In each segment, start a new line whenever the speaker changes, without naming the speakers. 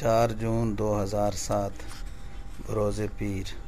چار جون دو ہزار سات بروز پیر۔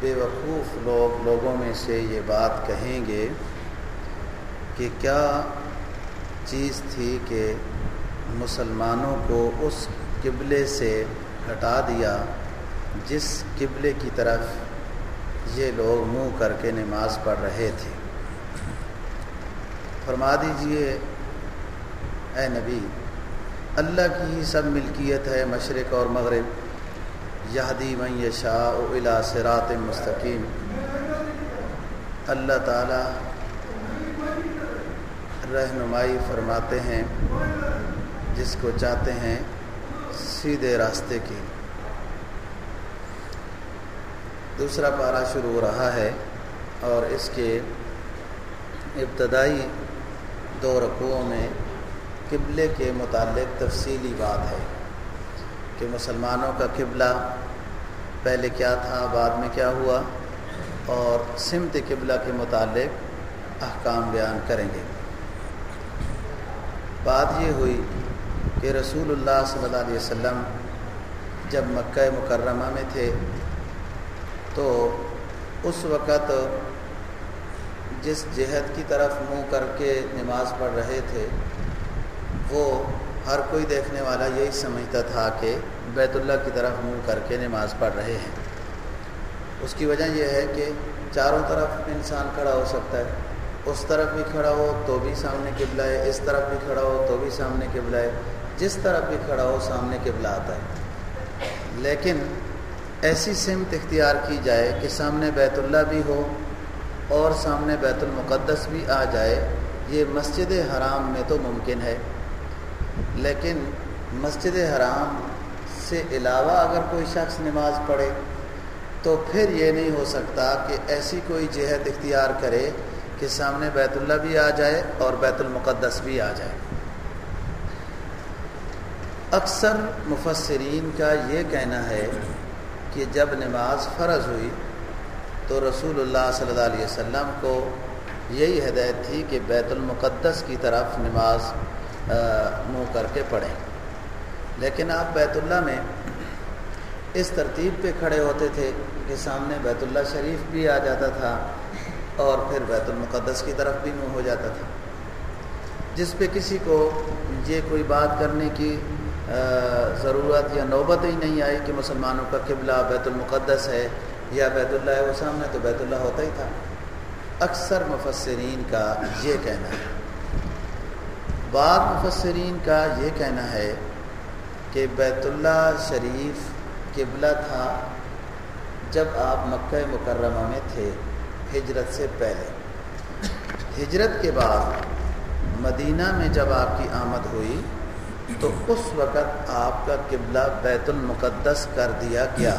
بے وقوف لوگ لوگوں میں سے یہ بات کہیں گے کہ کیا چیز تھی کہ مسلمانوں کو اس قبلے سے ہٹا دیا جس قبلے کی طرف یہ لوگ منہ کر کے نماز پڑھ رہے تھے؟ فرما دیجیے، اے نبی، اللہ کی ہی سب ملکیت ہے، مشرق اور مغرب یہدی من یشاء الى صراط مستقیم۔ اللہ تعالی رہنمائی فرماتے ہیں جس کو چاہتے ہیں سیدھے راستے کی۔ دوسرا پارہ شروع ہو رہا ہے اور اس کے ابتدائی دو رقوعوں میں قبلے کے متعلق تفصیلی بات ہے۔ کہ مسلمانوں کا قبلہ پہلے کیا تھا، بعد میں کیا ہوا؟ اور سمت قبلہ کے متعلق احکام بیان کریں گے۔ بات یہ ہوئی کہ رسول اللہ صلی اللہ علیہ وسلم جب مکہ مکرمہ میں تھے، تو اس وقت جس جہت کی طرف منہ کر کے نماز پڑھ رہے تھے، وہ ہر کوئی دیکھنے والا یہی سمجھتا تھا کہ بیت اللہ کی طرف منہ کر کے نماز پڑھ رہے ہیں۔ اس کی وجہ یہ ہے کہ چاروں طرف انسان کھڑا ہو سکتا ہے۔ اس طرف بھی کھڑا ہو تو بھی سامنے قبلہ ہے، اس طرف بھی کھڑا ہو تو بھی سامنے قبلہ ہے۔ جس طرف بھی کھڑا ہو سامنے قبلہ آتا ہے۔ لیکن ایسی سمت اختیار کی جائے کہ سامنے بیت اللہ بھی ہو اور سامنے بیت المقدس بھی آ جائے، یہ مسجد حرام میں تو ممکن ہے۔ لیکن مسجد حرام سے علاوہ اگر کوئی شخص نماز پڑھے تو پھر یہ نہیں ہو سکتا کہ ایسی کوئی جہت اختیار کرے کہ سامنے بیت اللہ بھی آ جائے اور بیت المقدس بھی آ جائے۔ اکثر مفسرین کا یہ کہنا ہے کہ جب نماز فرض ہوئی تو رسول اللہ صلی اللہ علیہ وسلم کو یہی ہدایت تھی کہ بیت المقدس کی طرف نماز منہ کر کے پڑھیں۔ لیکن آپ بیت اللہ میں اس ترتیب پہ کھڑے ہوتے تھے کہ سامنے بیت اللہ شریف بھی آ جاتا تھا اور پھر بیت المقدس کی طرف بھی منہ ہو جاتا تھا۔ جس پہ کسی کو یہ کوئی بات کرنے کی ضرورت یا نوبت ہی نہیں آئی کہ مسلمانوں کا قبلہ بیت المقدس ہے یا بیت اللہ ہے، وہ سامنے تو بیت اللہ ہوتا ہی تھا۔ اکثر مفسرین کا یہ کہنا ہے۔ بعض مفسرین کا یہ کہنا ہے کہ بیت اللہ شریف قبلہ تھا جب آپ مکہ مکرمہ میں تھے، ہجرت سے پہلے۔ ہجرت کے بعد مدینہ میں جب آپ کی آمد ہوئی، تو اس وقت آپ کا قبلہ بیت المقدس کر دیا گیا۔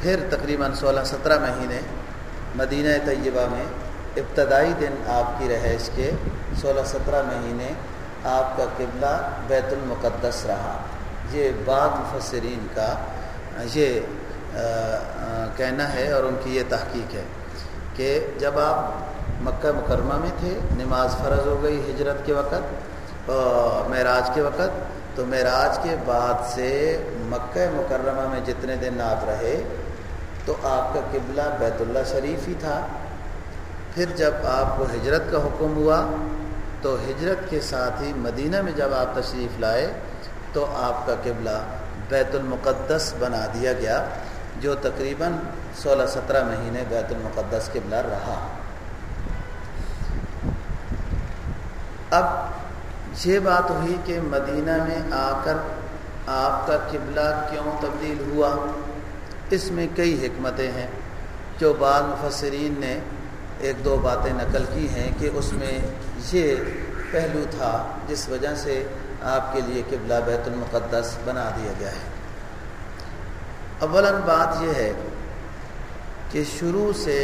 پھر تقریباً سولہ سترہ مہینے مدینہ طیبہ میں ابتدائی دن آپ کی رہائش کے سولہ سترہ مہینے آپ کا قبلہ بیت المقدس رہا۔ یہ بعض مفسرین کا یہ کہنا ہے اور ان کی یہ تحقیق ہے کہ جب آپ مکہ مکرمہ میں تھے، نماز فرض ہو گئی ہجرت کے وقت معراج کے وقت، تو معراج کے بعد سے مکہ مکرمہ میں جتنے دن آپ رہے، تو آپ کا قبلہ بیت اللہ شریف ہی تھا۔ پھر جب آپ کو ہجرت کا حکم ہوا، تو ہجرت کے ساتھ ہی مدینہ میں جب آپ تشریف لائے، تو آپ کا قبلہ بیت المقدس بنا دیا گیا، جو تقریباً سولہ سترہ مہینے بیت المقدس قبلہ رہا۔ اب یہ بات ہوئی کہ مدینہ میں آ کر آپ کا قبلہ کیوں تبدیل ہوا؟ اس میں کئی حکمتیں ہیں جو بعض مفسرین نے ایک دو باتیں نقل کی ہیں کہ اس میں یہ پہلو تھا جس وجہ سے آپ کے لیے قبلہ بیت المقدس بنا دیا گیا ہے۔ اولاً بات یہ ہے کہ شروع سے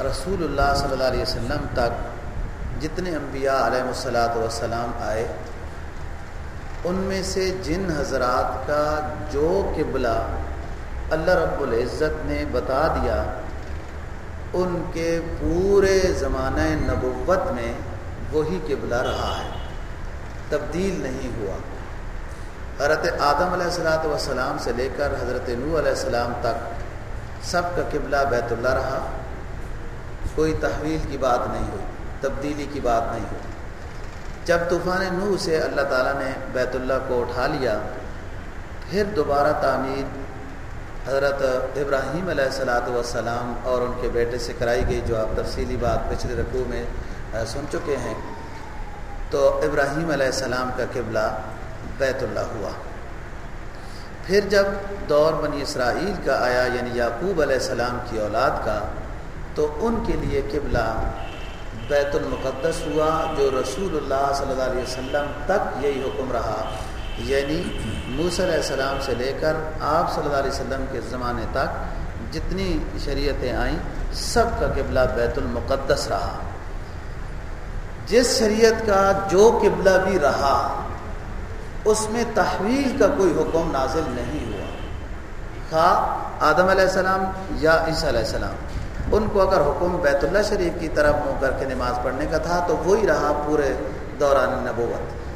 رسول اللہ صلی اللہ علیہ وسلم تک جتنے انبیاء علیہ الصلاۃ والسلام آئے، ان میں سے جن حضرات کا جو قبلہ اللہ رب العزت نے بتا دیا ان کے پورے زمانہ نبوت میں وہی قبلہ رہا ہے۔ تبدیل نہیں ہوا۔ حضرت آدم علیہ السلاۃ والسلام سے لے کر حضرت نو علیہ السلام تک سب کا قبلہ بیت اللہ رہا۔ کوئی تحویل کی بات نہیں ہوئی، تبدیلی کی بات نہیں ہوئی۔ جب طوفان نو سے اللہ تعالیٰ نے بیت اللہ کو اٹھا لیا، پھر دوبارہ تعمیر حضرت ابراہیم علیہ السلاۃ والسلام اور ان کے بیٹے سے کرائی گئی جو آپ تفصیلی بات پچھلے رقوع میں سن چکے ہیں۔ تو ابراہیم علیہ السلام کا قبلہ بیت اللہ ہوا۔ پھر جب دور بنی اسرائیل کا آیا یعنی یعقوب علیہ السلام کی اولاد کا، تو ان کے لیے قبلہ بیت المقدس ہوا، جو رسول اللہ صلی اللہ علیہ وسلم تک یہی حکم رہا۔ یعنی موس علیہ السلام سے لے کر آپ صلی اللہ علیہ وسلم کے زمانے تک جتنی شریعتیں آئیں، سب کا قبلہ بیت المقدس رہا۔ جس شریعت کا جو قبلہ بھی رہا، اس میں تحویل کا کوئی حکم نازل نہیں ہوا۔ خواہ آدم علیہ السلام یا عیسیٰ علیہ السلام، ان کو اگر حکم بیت اللہ شریف کی طرف منہ کر کے نماز پڑھنے کا تھا، تو وہی رہا پورے دوران نبوت۔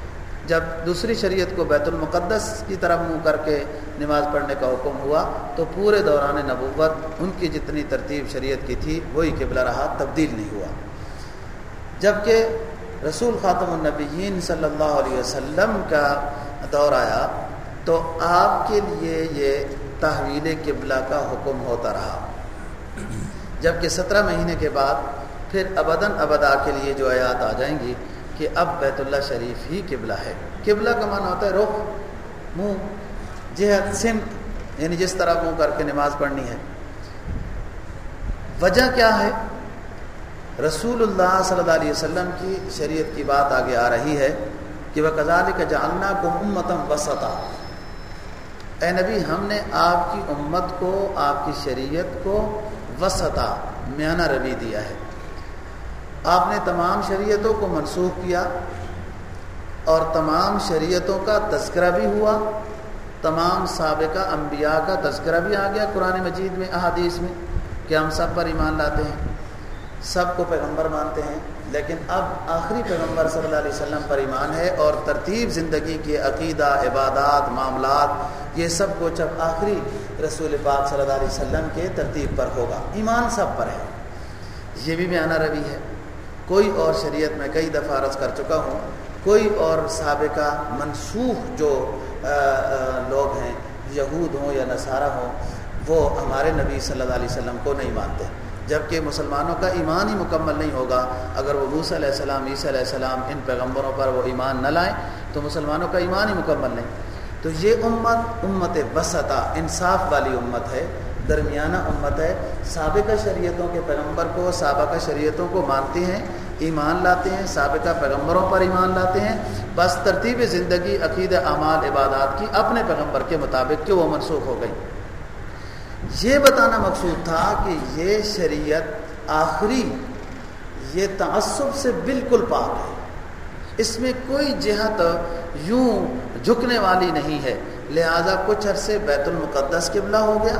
جب دوسری شریعت کو بیت المقدس کی طرف منہ کر کے نماز پڑھنے کا حکم ہوا، تو پورے دوران نبوت ان کی جتنی ترتیب شریعت کی تھی، وہی قبلہ رہا، تبدیل نہیں ہوا۔ جبکہ رسول خاتم النبیین صلی اللہ علیہ وسلم کا دور آیا، تو آپ کے لیے یہ تحویل قبلہ کا حکم ہوتا رہا۔ جبکہ سترہ مہینے کے بعد پھر ابداً ابدا کے لیے جو آیات آ جائیں گی کہ اب بیت اللہ شریف ہی قبلہ ہے۔ قبلہ کا معنی ہوتا ہے رخ، منہ، جہت سمت یعنی جس طرح منہ کر کے نماز پڑھنی ہے۔ وجہ کیا ہے؟ رسول اللہ صلی اللہ علیہ وسلم کی شریعت کی بات آگے آ رہی ہے کہ وہ کزال کا جاننا کو امتم وسطا۔ اے نبی، ہم نے آپ کی امت کو، آپ کی شریعت کو وسطا، میانہ روی دیا ہے۔ آپ نے تمام شریعتوں کو منسوخ کیا اور تمام شریعتوں کا تذکرہ بھی ہوا، تمام سابقہ انبیاء کا تذکرہ بھی آ گیا قرآن مجید میں، احادیث میں، کہ ہم سب پر ایمان لاتے ہیں، سب کو پیغمبر مانتے ہیں، لیکن اب آخری پیغمبر صلی اللہ علیہ وسلم پر ایمان ہے اور ترتیب زندگی کے عقیدہ، عبادات، معاملات، یہ سب کچھ اب آخری رسول پاک صلی اللہ علیہ وسلم کے ترتیب پر ہوگا، ایمان سب پر ہے۔ یہ بھی میانہ روی ہے۔ کوئی اور شریعت میں کئی دفعہ عرض کر چکا ہوں، کوئی اور سابقہ منسوخ جو لوگ ہیں، یہود ہوں یا نصارہ ہوں، وہ ہمارے نبی صلی اللہ علیہ وسلم کو نہیں مانتے۔ جبکہ مسلمانوں کا ایمان ہی مکمل نہیں ہوگا، اگر وہ موسیٰ علیہ السلام، عیسیٰ علیہ السلام ان پیغمبروں پر وہ ایمان نہ لائیں، تو مسلمانوں کا ایمان ہی مکمل نہیں۔ تو یہ امت امت بسطا انصاف والی امت ہے۔ درمیانہ امت ہے، سابقہ شریعتوں کے پیغمبر کو، سابقہ شریعتوں کو مانتے ہیں، ایمان لاتے ہیں، سابقہ پیغمبروں پر ایمان لاتے ہیں۔ بس ترتیب زندگی عقید اعمال، عبادات کی اپنے پیغمبر کے مطابق کہ وہ منسوخ ہو گئی یہ بتانا مقصود تھا کہ یہ شریعت آخری، یہ تعصب سے بالکل پاک ہے۔ اس میں کوئی جہت یوں جھکنے والی نہیں ہے۔ لہذا کچھ عرصے بیت المقدس قبلہ ہو گیا۔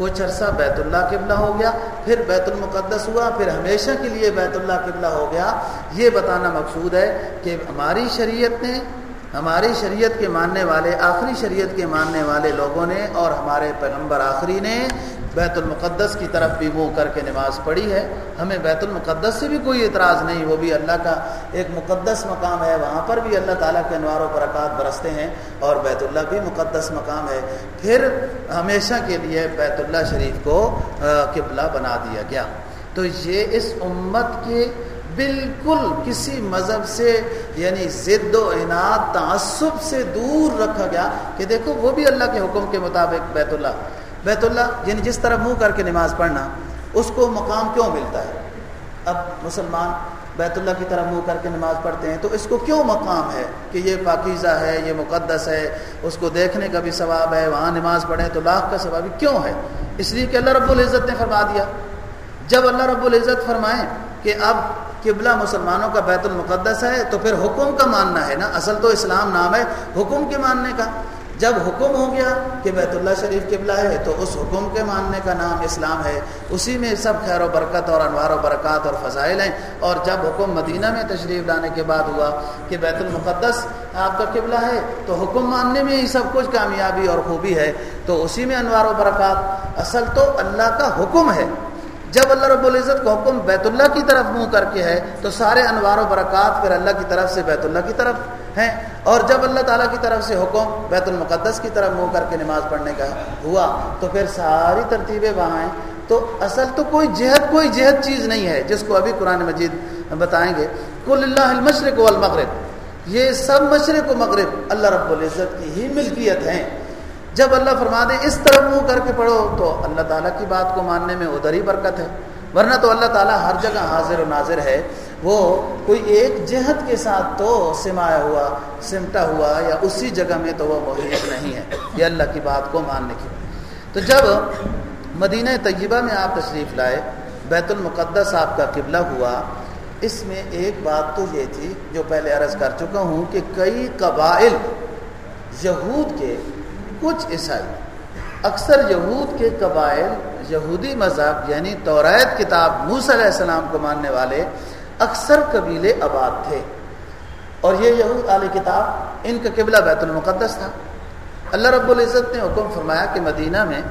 کچھ عرصہ بیت اللہ قبلہ ہو گیا، پھر بیت المقدس ہوا، پھر ہمیشہ کے لیے بیت اللہ قبلہ ہو گیا۔ یہ بتانا مقصود ہے کہ ہماری شریعت نے، ہماری شریعت کے ماننے والے، آخری شریعت کے ماننے والے لوگوں نے اور ہمارے پیغمبر آخری نے بیت المقدس کی طرف بھی منہ کر کے نماز پڑھی ہے۔ ہمیں بیت المقدس سے بھی کوئی اعتراض نہیں، وہ بھی اللہ کا ایک مقدس مقام ہے، وہاں پر بھی اللہ تعالیٰ کے انوار و برکات برستے ہیں اور بیت اللہ بھی مقدس مقام ہے۔ پھر ہمیشہ کے لیے بیت اللہ شریف کو قبلہ بنا دیا گیا۔ تو یہ اس امت کے بالکل کسی مذہب سے یعنی ضد و انعد تعصب سے دور رکھا گیا کہ دیکھو وہ بھی اللہ کے حکم کے مطابق بیت اللہ۔ بیت اللہ یعنی جس طرح منہ کر کے نماز پڑھنا، اس کو مقام کیوں ملتا ہے؟ اب مسلمان بیت اللہ کی طرح منہ کر کے نماز پڑھتے ہیں، تو اس کو کیوں مقام ہے؟ کہ یہ پاکیزہ ہے، یہ مقدس ہے، اس کو دیکھنے کا بھی ثواب ہے، وہاں نماز پڑھیں تو لاکھ کا ثواب کیوں ہے؟ اس لیے کہ اللہ رب العزت نے فرما دیا۔ جب اللہ رب العزت فرمائیں کہ اب قبلہ مسلمانوں کا بیت المقدس ہے، تو پھر حکم کا ماننا ہے نا؟ اصل تو اسلام نام ہے حکم کے ماننے کا۔ جب حکم ہو گیا کہ بیت اللہ شریف قبلہ ہے تو اس حکم کے ماننے کا نام اسلام ہے۔ اسی میں سب خیر و برکت اور انوار و برکات اور فضائل ہیں۔ اور جب حکم مدینہ میں تشریف لانے کے بعد ہوا کہ بیت المقدس آپ کا قبلہ ہے تو حکم ماننے میں ہی سب کچھ کامیابی اور خوبی ہے۔ تو اسی میں انوار و برکات اصل تو اللہ کا حکم ہے۔ جب اللہ رب العزت کا حکم بیت اللہ کی طرف منہ کر کے ہے تو سارے انوار و برکات پھر اللہ کی طرف سے بیت اللہ کی طرف ہیں۔ اور جب اللہ تعالیٰ کی طرف سے حکم بیت المقدس کی طرف منہ کر کے نماز پڑھنے کا ہوا، تو پھر ساری ترتیبیں وہاں ہیں۔ تو اصل تو کوئی جہد کوئی جہد چیز نہیں ہے، جس کو ابھی قرآن مجید بتائیں گے۔ کل اللہ المشرق والمغرب۔ یہ سب مشرق و مغرب اللہ رب العزت کی ہی ملکیت ہیں۔ جب اللہ فرما دے اس طرف منہ کر کے پڑھو، تو اللہ تعالیٰ کی بات کو ماننے میں ادھر ہی برکت ہے۔ ورنہ تو اللہ تعالیٰ ہر جگہ حاضر و ناظر ہے۔ وہ کوئی ایک جہت کے ساتھ تو سمایا ہوا، سمٹا ہوا یا اسی جگہ میں تو وہ محیط نہیں ہے۔ یہ اللہ کی بات کو ماننے کی تو جب مدینہ طیبہ میں آپ تشریف لائے، بیت المقدس آپ کا قبلہ ہوا، اس میں ایک بات تو یہ تھی جو پہلے عرض کر چکا ہوں کہ کئی قبائل یہود کے کچھ عیسائی، اکثر یہود کے قبائل یہودی مذہب یعنی توریت کتاب موس علیہ السلام کو ماننے والے اکثر قبیلے آباد تھے۔ اور یہ یہود عالیہ کتاب، ان کا قبلہ بیت المقدس تھا۔ اللہ رب العزت نے حکم فرمایا کہ مدینہ میں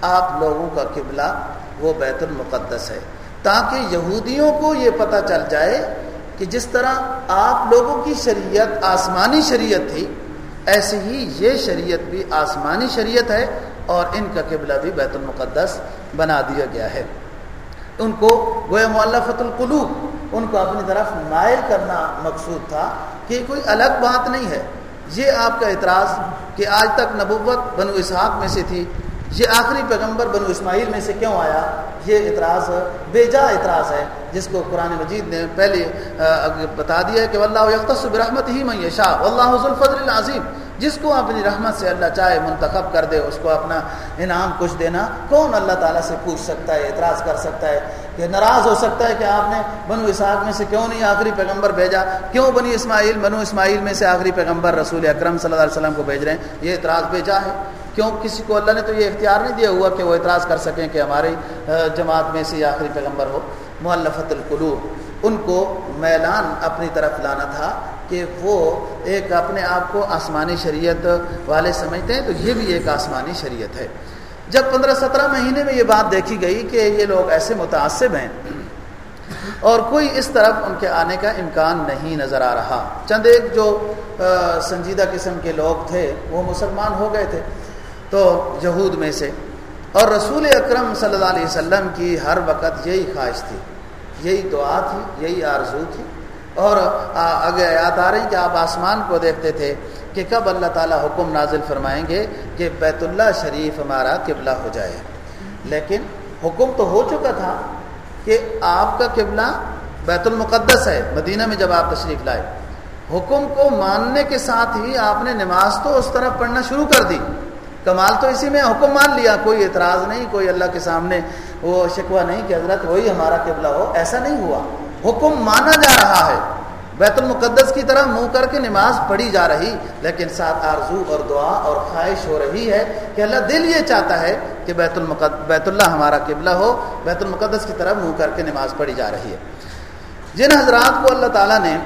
آپ لوگوں کا قبلہ وہ بیت المقدس ہے۔ تاکہ یہودیوں کو یہ پتہ چل جائے کہ جس طرح آپ لوگوں کی شریعت آسمانی شریعت تھی ایسے ہی یہ شریعت بھی آسمانی شریعت ہے اور ان کا قبلہ بھی بیت المقدس بنا دیا گیا ہے۔ ان کو گویا معلفت القلوب ان کو اپنی طرف مائل کرنا مقصود تھا کہ کوئی الگ بات نہیں ہے۔ یہ آپ کا اعتراض کہ آج تک نبوت بنو اسحاق میں سے تھی، یہ آخری پیغمبر بنو اسماعیل میں سے کیوں آیا؟ یہ اعتراض بے جا اعتراض ہے، جس کو قرآن مجید نے پہلے بتا دیا ہے کہ اللہ یکتص برحمت ہی میشا اللہ حضل العظیم۔ جس کو اپنی رحمت سے اللہ چاہے منتخب کر دے، اس کو اپنا انعام کچھ دینا، کون اللہ تعالیٰ سے پوچھ سکتا ہے، اعتراض کر سکتا ہے؟ کہ ناراض ہو سکتا ہے کہ آپ نے بنو اسحاق میں سے کیوں نہیں آخری پیغمبر بھیجا؟ کیوں بنی اسماعیل بنو اسماعیل میں سے آخری پیغمبر رسول اکرم صلی اللہ علیہ وسلم کو بھیج رہے ہیں؟ یہ اعتراض بھیجا ہے۔ کیوں؟ کسی کو اللہ نے تو یہ اختیار نہیں دیا ہوا کہ وہ اعتراض کر سکیں کہ ہماری جماعت میں سے آخری پیغمبر ہو۔ معلفت القلوب، ان کو میلان اپنی طرف لانا تھا کہ وہ ایک اپنے آپ کو آسمانی شریعت والے سمجھتے ہیں، تو یہ بھی ایک آسمانی شریعت ہے۔ جب پندرہ سترہ مہینے میں یہ بات دیکھی گئی کہ یہ لوگ ایسے متاثب ہیں اور کوئی اس طرف ان کے آنے کا امکان نہیں نظر آ رہا۔ چند ایک جو سنجیدہ قسم کے لوگ تھے، وہ مسلمان ہو گئے تھے۔ تو یہود میں سے۔ اور رسول اکرم صلی اللہ علیہ وسلم کی ہر وقت یہی خواہش تھی، یہی دعا تھی، یہی آرزو تھی۔ اور آگے یاد آ رہی کہ آپ آسمان کو دیکھتے تھے۔ کہ کب اللہ تعالیٰ حکم نازل فرمائیں گے کہ بیت اللہ شریف ہمارا قبلہ ہو جائے۔ لیکن حکم تو ہو چکا تھا کہ آپ کا قبلہ بیت المقدس ہے، مدینہ میں جب آپ تشریف لائے۔ حکم کو ماننے کے ساتھ ہی آپ نے نماز تو اس طرح پڑھنا شروع کر دی۔ کمال تو اسی میں حکم مان لیا، کوئی اعتراض نہیں، کوئی اللہ کے سامنے وہ شکوہ نہیں کہ حضرت وہی ہمارا قبلہ ہو، ایسا نہیں ہوا۔ حکم مانا جا رہا ہے۔ بیت المقدس کی طرح منہ کر کے نماز پڑھی جا رہی، لیکن ساتھ آرزو اور دعا اور خواہش ہو رہی ہے کہ اللہ دل یہ چاہتا ہے کہ بیت المقد، بیت اللہ ہمارا قبلہ ہو، بیت المقدس کی طرح منہ کر کے نماز پڑھی جا رہی ہے۔ جن حضرات کو اللہ تعالیٰ نے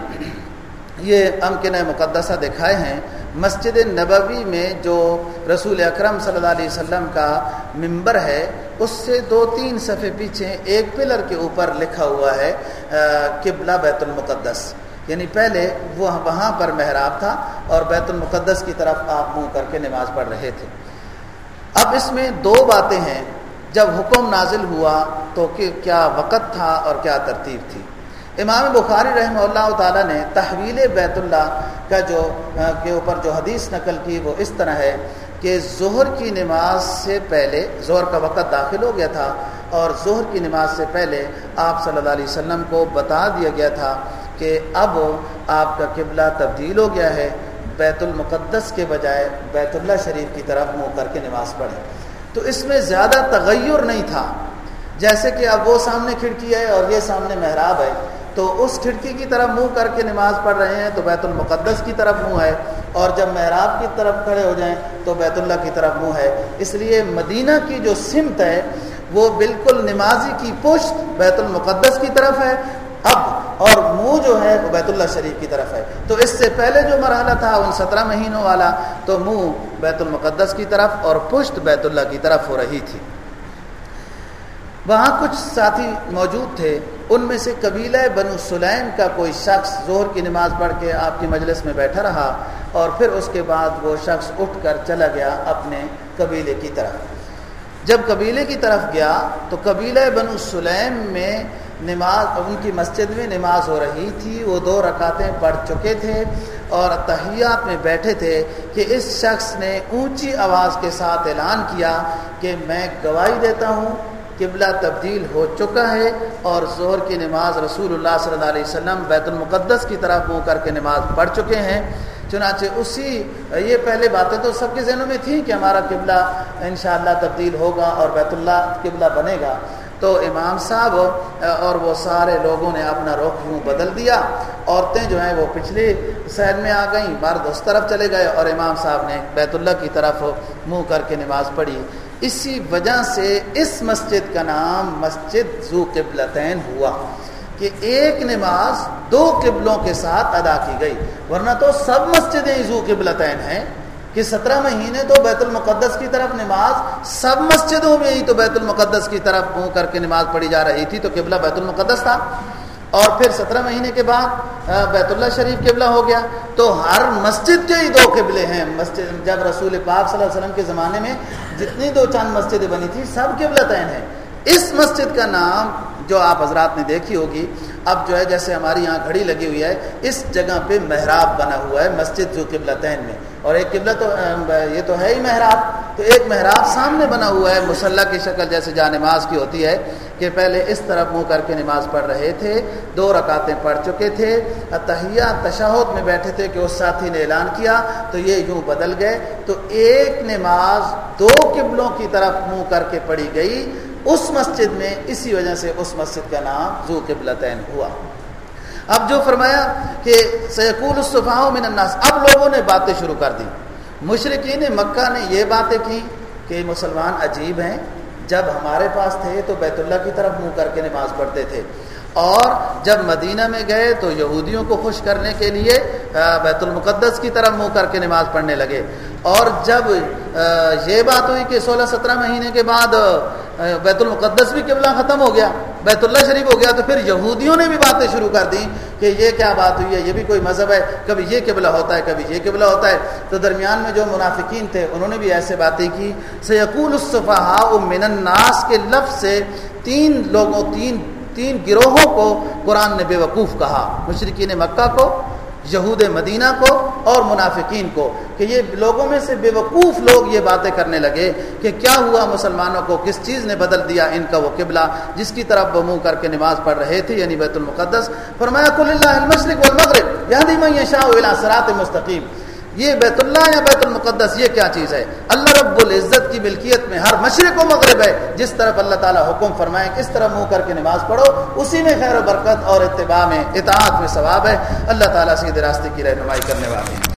یہ امکن مقدسہ دکھائے ہیں، مسجد نبوی میں جو رسول اکرم صلی اللہ علیہ وسلم کا ممبر ہے، اس سے دو تین صفحے پیچھے ایک پلر کے اوپر لکھا ہوا ہے قبلہ بیت المقدس۔ یعنی پہلے وہ وہاں پر محراب تھا اور بیت المقدس کی طرف آپ منہ کر کے نماز پڑھ رہے تھے۔ اب اس میں دو باتیں ہیں۔ جب حکم نازل ہوا تو کیا وقت تھا اور کیا ترتیب تھی۔ امام بخاری رحمہ اللہ تعالیٰ نے تحویل بیت اللہ کا جو کے اوپر جو حدیث نقل کی وہ اس طرح ہے کہ ظہر کی نماز سے پہلے، ظہر کا وقت داخل ہو گیا تھا اور ظہر کی نماز سے پہلے آپ صلی اللہ علیہ وسلم کو بتا دیا گیا تھا کہ اب آپ کا قبلہ تبدیل ہو گیا ہے، بیت المقدس کے بجائے بیت اللہ شریف کی طرف منہ کر کے نماز پڑھیں۔ تو اس میں زیادہ تغیر نہیں تھا۔ جیسے کہ اب وہ سامنے کھڑکی ہے اور یہ سامنے محراب ہے، تو اس کھڑکی کی طرف منہ کر کے نماز پڑھ رہے ہیں تو بیت المقدس کی طرف منہ ہے۔ اور جب محراب کی طرف کھڑے ہو جائیں تو بیت اللہ کی طرف منہ ہے۔ اس لیے مدینہ کی جو سمت ہے، وہ بالکل نمازی کی پشت بیت المقدس کی طرف ہے۔ اب اور منہ جو ہے وہ بیت اللہ شریف کی طرف ہے۔ تو اس سے پہلے جو مرحلہ تھا، ان سترہ مہینوں والا، تو منہ بیت المقدس کی طرف اور پشت بیت اللہ کی طرف ہو رہی تھی۔ وہاں کچھ ساتھی موجود تھے۔ ان میں سے قبیلہ بنو سلیم کا کوئی شخص زہر کی نماز پڑھ کے آپ کی مجلس میں بیٹھا رہا اور پھر اس کے بعد وہ شخص اٹھ کر چلا گیا اپنے قبیلے کی طرف۔ جب قبیلے کی طرف گیا، تو قبیلہ بنو سلیم میں نماز، ان کی مسجد میں نماز ہو رہی تھی، وہ دو رکعتیں پڑھ چکے تھے اور تحیات میں بیٹھے تھے کہ اس شخص نے اونچی آواز کے ساتھ اعلان کیا کہ میں گواہی دیتا ہوں، قبلہ تبدیل ہو چکا ہے اور زہر کی نماز رسول اللہ صلی اللہ علیہ وسلم بیت المقدس کی طرف منہ کر کے نماز پڑھ چکے ہیں۔ چنانچہ اسی، یہ پہلے باتیں تو سب کے ذہنوں میں تھیں کہ ہمارا قبلہ انشاءاللہ تبدیل ہوگا اور بیت اللہ قبلہ بنے گا۔ تو امام صاحب اور وہ سارے لوگوں نے اپنا رخ یوں بدل دیا۔ عورتیں جو ہیں وہ پچھلی سید میں آ گئیں، مرد اس طرف چلے گئے اور امام صاحب نے بیت اللہ کی طرف منہ کر کے نماز پڑھی۔ اسی وجہ سے اس مسجد کا نام مسجد زو قبلتین ہوا کہ ایک نماز دو قبلوں کے ساتھ ادا کی گئی۔ ورنہ تو سب مسجدیں زو قبلتین ہیں۔ کہ سترہ مہینے تو بیت المقدس کی طرف نماز، سب مسجدوں میں ہی تو بیت المقدس کی طرف منہ کر کے نماز پڑھی جا رہی تھی، تو قبلہ بیت المقدس تھا۔ اور پھر سترہ مہینے کے بعد بیت اللہ شریف قبلہ ہو گیا۔ تو ہر مسجد کے ہی دو قبلے ہیں۔ مسجد، جب رسول پاک صلی اللہ علیہ وسلم کے زمانے میں جتنی دو چاند مسجدیں بنی تھی سب قبلہ تعین ہے اس مسجد کا نام جو آپ حضرات نے دیکھی ہوگی، اب جو ہے جیسے ہماری یہاں گھڑی لگی ہوئی ہے، اس جگہ پہ محراب بنا ہوا ہے، مسجد جو قبلہ تعین میں۔ اور ایک قبلہ تو یہ تو ہے ہی محراب۔ تو ایک محراب سامنے بنا ہوا ہے، مسلح کی شکل جیسے جا نماز کی ہوتی ہے، کہ پہلے اس طرف منہ کر کے نماز پڑھ رہے تھے، دو رکعتیں پڑھ چکے تھے۔ تہیا تشہد میں بیٹھے تھے کہ اس ساتھی نے اعلان کیا، تو یہ یوں بدل گئے۔ تو ایک نماز دو قبلوں کی طرف منہ کر کے پڑھی گئی۔ اس مسجد میں اسی وجہ سے اس مسجد کا نام زو قبلتین ہوا۔ اب جو فرمایا کہ سیقول الصفاء من الناس، اب لوگوں نے باتیں شروع کر دی مشرقین مکہ نے یہ باتیں کی کہ مسلمان عجیب ہیں۔ جب ہمارے پاس تھے تو بیت اللہ کی طرف منہ کر کے نماز پڑھتے تھے۔ اور جب مدینہ میں گئے تو یہودیوں کو خوش کرنے کے لیے بیت المقدس کی طرف منہ کر کے نماز پڑھنے لگے۔ اور جب یہ بات ہوئی کہ سولہ سترہ مہینے کے بعد بیت المقدس بھی قبلہ ختم ہو گیا، بیت اللہ شریف ہو گیا، تو پھر یہودیوں نے بھی باتیں شروع کر دی کہ یہ کیا بات ہوئی ہے، یہ بھی کوئی مذہب ہے، کبھی یہ قبلہ ہوتا ہے، کبھی یہ قبلہ ہوتا ہے۔ تو درمیان میں جو منافقین تھے، انہوں نے بھی ایسے باتیں کی۔ سیقول الصفحاء من الناس کے لفظ سے تین لوگوں، تین تین گروہوں کو قرآن نے بے وقوف کہا مشرقین مکہ کو یہود مدینہ کو اور منافقین کو کہ یہ لوگوں میں سے بے وقوف لوگ یہ باتیں کرنے لگے کہ کیا ہوا مسلمانوں کو؟ کس چیز نے بدل دیا ان کا وہ قبلہ؟ جس کی طرف وہ منہ کر کے نماز پڑھ رہے تھے یعنی بیت المقدس۔ فرمایا کل اللہ المشرق والمغرب یعنی میں یہ شاہ صراط مستقیم۔ یہ بیت اللہ یا بیت المقدس، یہ کیا چیز ہے؟ اللہ رب العزت کی ملکیت میں ہر مشرق و مغرب ہے۔ جس طرف اللہ تعالیٰ حکم فرمائے کس طرح منہ کر کے نماز پڑھو، اسی میں خیر و برکت اور اتباع میں، اطاعت میں ثواب ہے۔ اللہ تعالیٰ سیدھ راستے کی رہنمائی کرنے والے ہیں